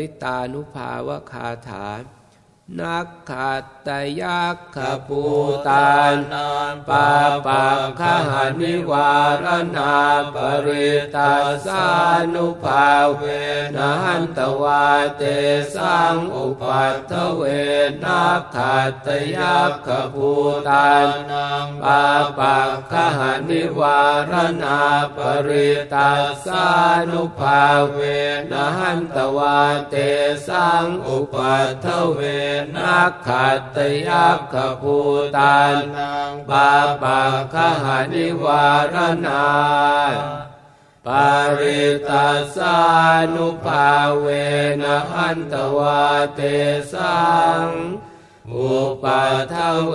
ริตานุภาวคาถา นักขัตตยักขปูตานปาปักขหานิวารณาปริตาสานุภาเวนันตวาเตสังอุปัตถเวนักขัตตยักขปูตานปาปักขหานิวารณาปริตาสานุภาเวนันตวาเตสังอุปัตถเวนักขัตตยักขภูตานังบาปะขหานิวารณาปาริตาสานุภาเวนะอันตวาเตสังอุปัทเว